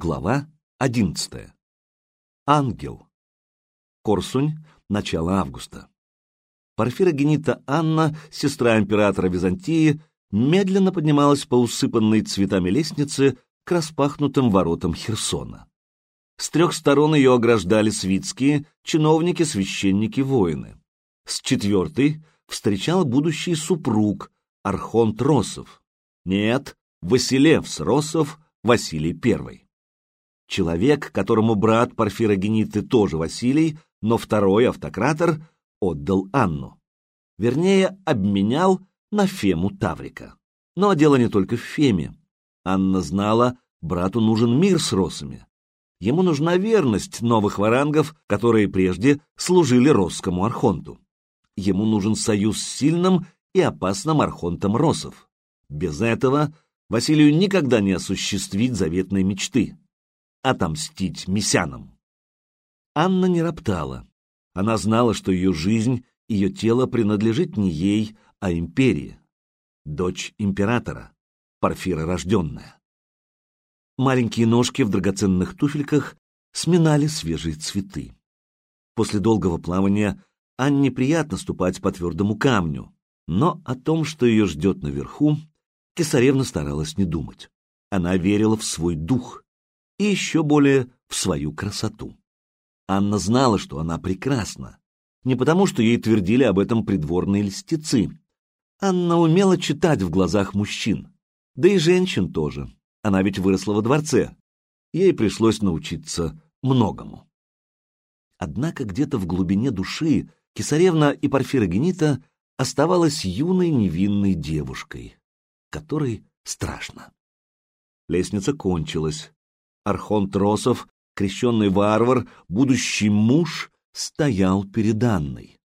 Глава 11. Ангел. Корсунь. Начало августа. Порфирогенита Анна, сестра императора Византии, медленно поднималась по усыпанной цветами лестнице к распахнутым воротам Херсона. С трех сторон ее ограждали свитские, чиновники, священники, воины. С четвертой встречал будущий супруг, архонт Росов. Нет, Василевс Росов, Василий I. Человек, которому брат Порфирогениты тоже Василий, но второй автократор отдал Анну. Вернее, обменял на Фему Таврика. Но дело не только в Феме. Анна знала, брату нужен мир с росами. Ему нужна верность новых варангов, которые прежде служили росскому архонту. Ему нужен союз с сильным и опасным архонтом росов. Без этого Василию никогда не осуществить заветной мечты отомстить месянам. Анна не роптала. Она знала, что ее жизнь, ее тело принадлежит не ей, а империи. Дочь императора, Парфира рожденная. Маленькие ножки в драгоценных туфельках сминали свежие цветы. После долгого плавания Анне приятно ступать по твердому камню, но о том, что ее ждет наверху, Кесаревна старалась не думать. Она верила в свой дух, и еще более в свою красоту. Анна знала, что она прекрасна, не потому, что ей твердили об этом придворные льстецы. Анна умела читать в глазах мужчин, да и женщин тоже. Она ведь выросла во дворце. Ей пришлось научиться многому. Однако где-то в глубине души Кисаревна и Порфирогенита оставалась юной невинной девушкой, которой страшно. Лестница кончилась. Архонт Росов, крещенный варвар, будущий муж, стоял перед Анной.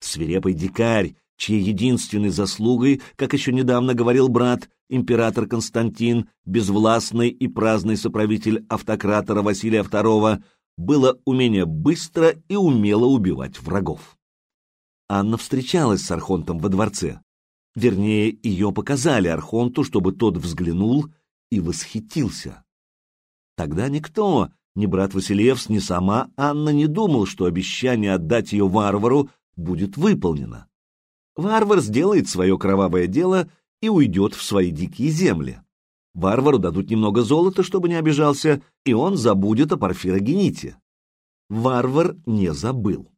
Свирепый дикарь, чьей единственной заслугой, как еще недавно говорил брат, император Константин, безвластный и праздный соправитель автократора Василия II, было умение быстро и умело убивать врагов. Анна встречалась с Архонтом во дворце. Вернее, ее показали Архонту, чтобы тот взглянул и восхитился. Тогда никто, ни брат Василевс, ни сама Анна не думал, что обещание отдать ее варвару будет выполнено. Варвар сделает свое кровавое дело и уйдет в свои дикие земли. Варвару дадут немного золота, чтобы не обижался, и он забудет о Порфирогените. Варвар не забыл.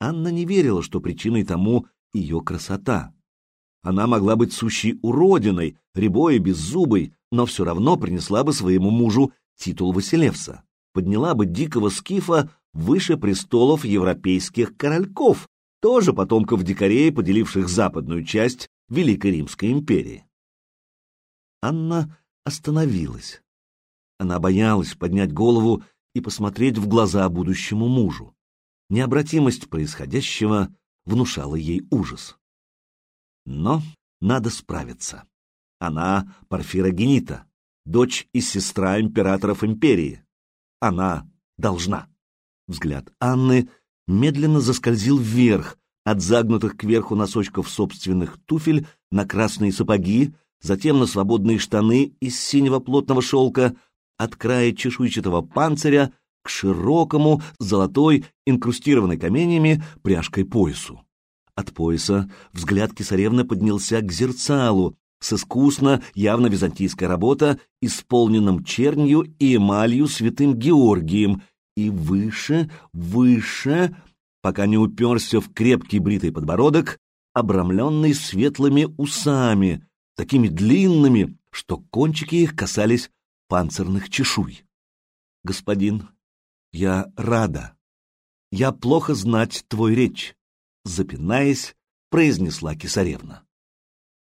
Анна не верила, что причиной тому ее красота. Она могла быть сущей уродиной, рябой и беззубой, но все равно принесла бы своему мужу титул Василевса, подняла бы дикого скифа выше престолов европейских корольков, тоже потомков дикарей, поделивших западную часть Великой Римской империи. Анна остановилась. Она боялась поднять голову и посмотреть в глаза будущему мужу. Необратимость происходящего внушала ей ужас. Но надо справиться. Она Порфира Генита, дочь и сестра императоров империи. Она должна. Взгляд Анны медленно заскользил вверх, от загнутых кверху носочков собственных туфель на красные сапоги, затем на свободные штаны из синего плотного шелка, от края чешуйчатого панциря к широкому, золотой, инкрустированной каменями пряжкой поясу. От пояса взгляд Кисаревны поднялся к зерцалу, с искусно, явно византийская работа, исполненным чернью и эмалью святым Георгием, и выше, выше, пока не уперся в крепкий бритый подбородок, обрамленный светлыми усами, такими длинными, что кончики их касались панцирных чешуй. «Господин, я рада. Я плохо знать твой речь», — запинаясь, произнесла Кисаревна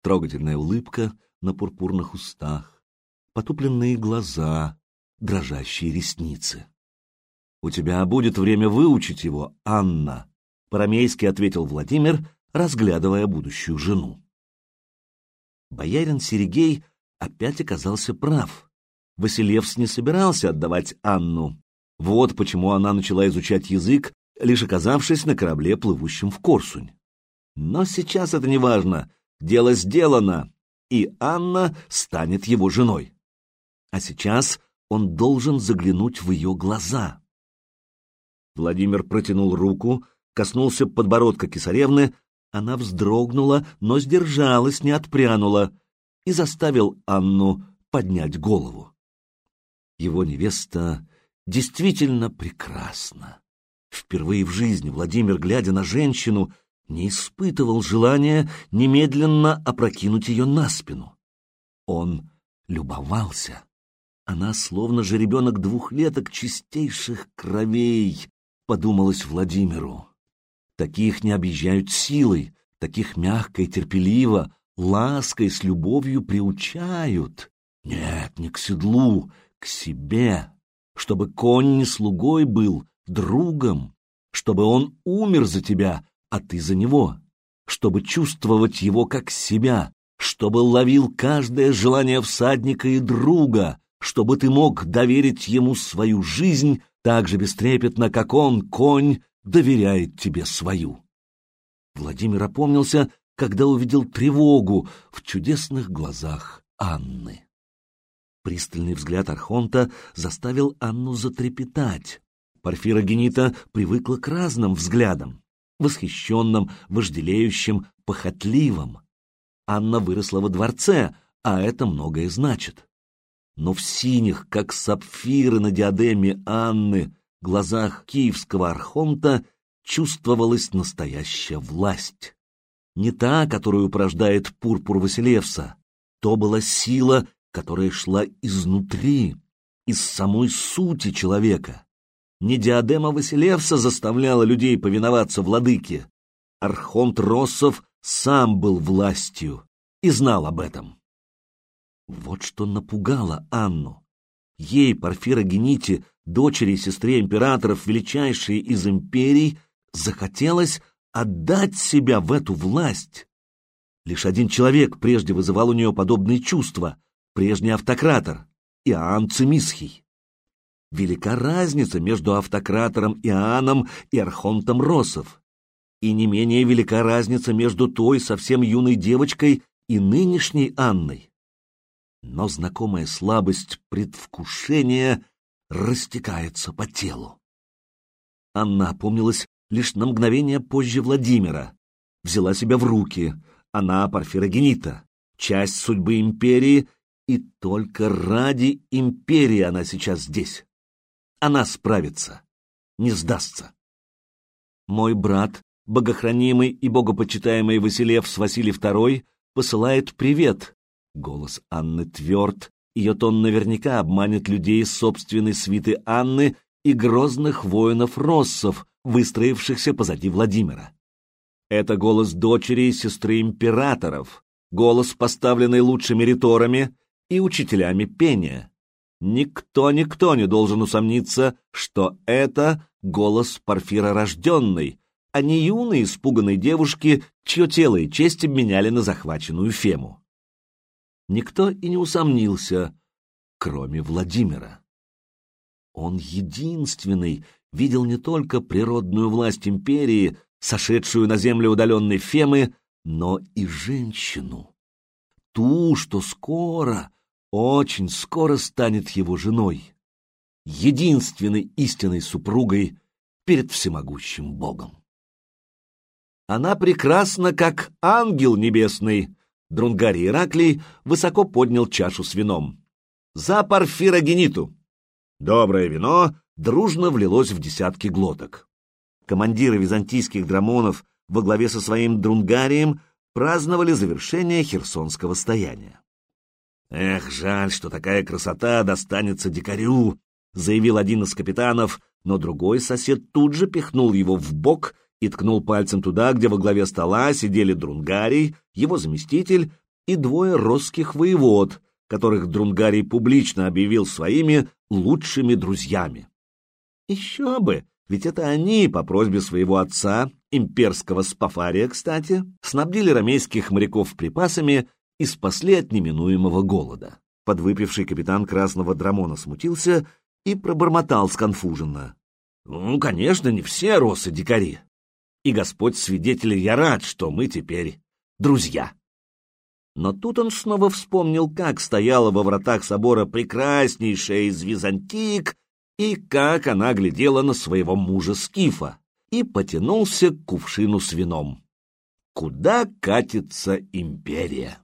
трогательная улыбка на пурпурных устах, потупленные глаза, дрожащие ресницы. «У тебя будет время выучить его, Анна», — по-рамейски ответил Владимир, разглядывая будущую жену. Боярин Серегей опять оказался прав. Василевс не собирался отдавать Анну. Вот почему она начала изучать язык, лишь оказавшись на корабле, плывущем в Корсунь. Но сейчас это не важно. Дело сделано, и Анна станет его женой. А сейчас он должен заглянуть в ее глаза. Владимир протянул руку, коснулся подбородка Кисаревны, она вздрогнула, но сдержалась, не отпрянула, и заставил Анну поднять голову. Его невеста действительно прекрасна. Впервые в жизни Владимир, глядя на женщину, не испытывал желания немедленно опрокинуть ее на спину. Он любовался. Она словно же ребенок двухлеток чистейших кровей, подумалось Владимиру. Таких не объезжают силой, таких мягко и терпеливо, лаской, с любовью приучают. Нет, не к седлу, к себе, чтобы конь не слугой был, другом, чтобы он умер за тебя, а ты за него, чтобы чувствовать его как себя, чтобы ловил каждое желание всадника и друга, чтобы ты мог доверить ему свою жизнь так же бестрепетно, как он, конь, доверяет тебе свою. Владимир опомнился, когда увидел тревогу в чудесных глазах Анны. Пристальный взгляд Архонта заставил Анну затрепетать. Порфира Генита привыкла к разным взглядам — восхищенным, вожделеющим, похотливым. Анна выросла во дворце, а это многое значит. Но в синих, как сапфиры на диадеме Анны, глазах киевского архонта чувствовалась настоящая власть. Не та, которую порождает пурпур Василевса, то была сила, которая шла изнутри, из самой сути человека. Не диадема Василевса заставляла людей повиноваться владыке. Архонт Россов сам был властью и знал об этом. Вот что напугало Анну. Ей, Порфира Гените, дочери и сестре императоров, величайшей из империй, захотелось отдать себя в эту власть. Лишь один человек прежде вызывал у нее подобные чувства — прежний автократор, Иоанн Цимисхий. Велика разница между автократором Иоанном и архонтом Росов. И не менее велика разница между той совсем юной девочкой и нынешней Анной. Но знакомая слабость предвкушения растекается по телу. Анна опомнилась лишь на мгновение позже Владимира. Взяла себя в руки. Она Порфирогенита, часть судьбы империи, и только ради империи она сейчас здесь. Она справится, не сдастся. Мой брат, богохранимый и богопочитаемый Василевс Василий II, посылает привет. Голос Анны тверд, ее тон наверняка обманет людей собственной свиты Анны и грозных воинов-россов, выстроившихся позади Владимира. Это голос дочери и сестры императоров, голос, поставленный лучшими риторами и учителями пения. Никто-никто не должен усомниться, что это голос Порфира рожденный, а не юной испуганной девушки, чье тело и честь обменяли на захваченную Фему. Никто и не усомнился, кроме Владимира. Он единственный видел не только природную власть империи, сошедшую на землю удаленной Фемы, но и женщину. Ту, что скоро, очень скоро станет его женой, единственной истинной супругой перед всемогущим Богом. Она прекрасна, как ангел небесный. Друнгарий Ираклий высоко поднял чашу с вином. За Порфирогениту! Доброе вино дружно влилось в десятки глоток. Командиры византийских драмонов во главе со своим Друнгарием праздновали завершение херсонского стояния. «Эх, жаль, что такая красота достанется дикарю», — заявил один из капитанов, но другой сосед тут же пихнул его в бок и ткнул пальцем туда, где во главе стола сидели Друнгарий, его заместитель и двое росских воевод, которых Друнгарий публично объявил своими лучшими друзьями. Еще бы, ведь это они, по просьбе своего отца, имперского Спафария, кстати, снабдили ромейских моряков припасами и спасли от неминуемого голода. Подвыпивший капитан Красного Драмона смутился и пробормотал сконфуженно. «Ну, конечно, не все росы дикари. И Господь свидетель, я рад, что мы теперь друзья». Но тут он снова вспомнил, как стояла во вратах собора прекраснейшая из византиек и как она глядела на своего мужа Скифа, и потянулся к кувшину с вином. Куда катится империя?